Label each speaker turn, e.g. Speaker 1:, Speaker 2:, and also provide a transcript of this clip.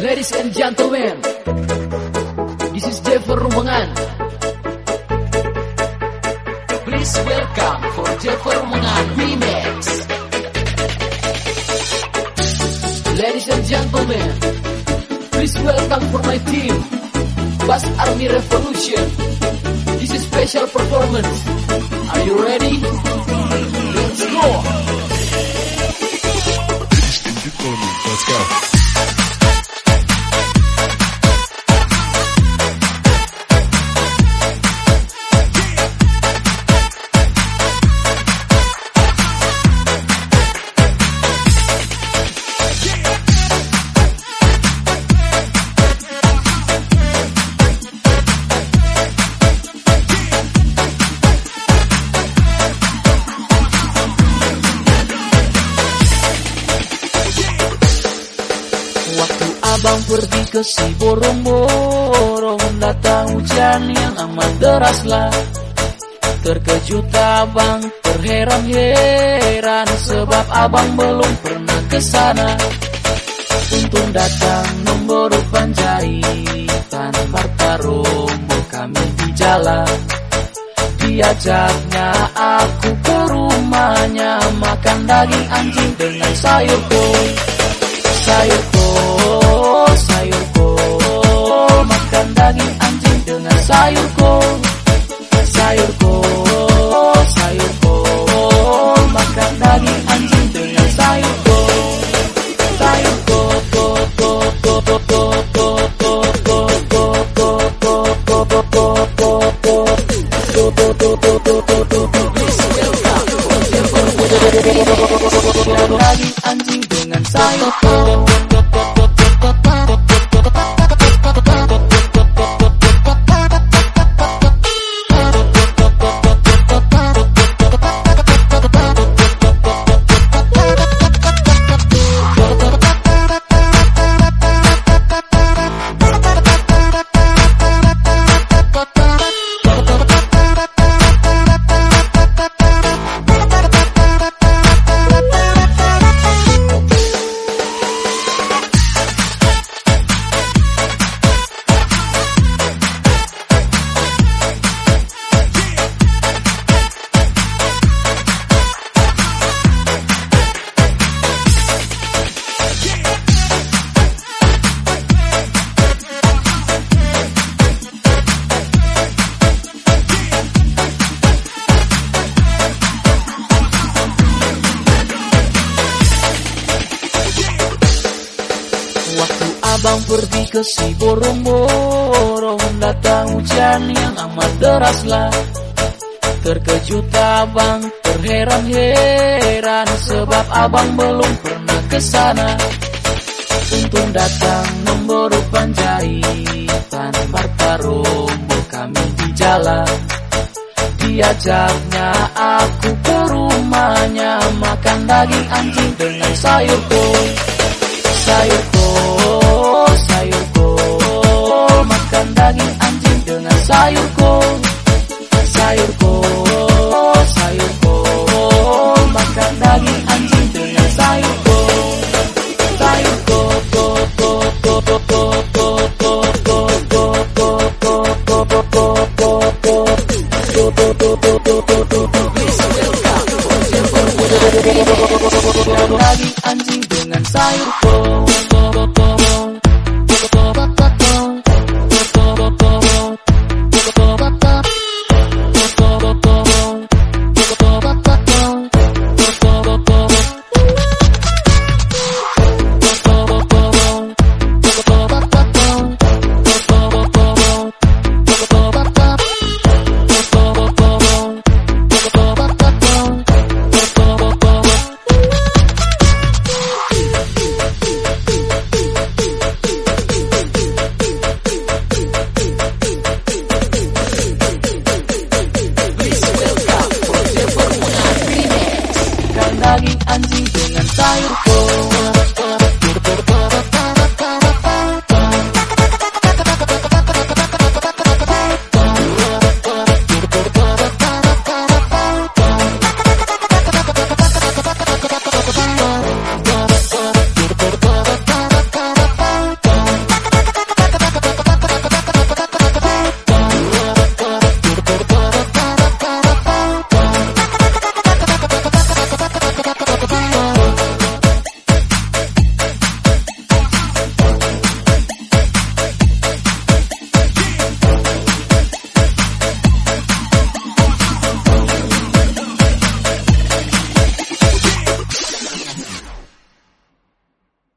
Speaker 1: Ladies and gentlemen, this is Jeffer Rumangan. Please welcome for Jeffer Rumangan Remix. Ladies and gentlemen, please welcome for my team, Bass Army Revolution. This is special performance. Are you ready? Let's go!
Speaker 2: Let's go.
Speaker 1: Abang pergi ke si borong-borong Datang hujan yang amat deraslah. Terkejut abang, terheran-heran. Sebab abang belum pernah ke sana. Untung datang nomor panjaitan Rombo kami di jalan. Diajaknya aku ke rumahnya Makan daging anjing dengan sayur kol abang pergi ke si borong-borong Datang hujan yang amat deraslah Terkejut abang, terheran-heran. Sebab abang belum pernah ke sana. Untung datang nomor panjaitan Marta Rombo kami di jalan. Diajaknya aku ke rumahnya. Makan daging anjing dengan sayur kol dengan sayur kol, sayur kol, sayur kol, makan daging anjing dengan sayur kol, sayur kol, kol, kol, kol, kol, kol, kol, kol, kol, kol, kol, kol, kol, kol, kol, kol, kol, kol, kol, anjing dengan sayur kol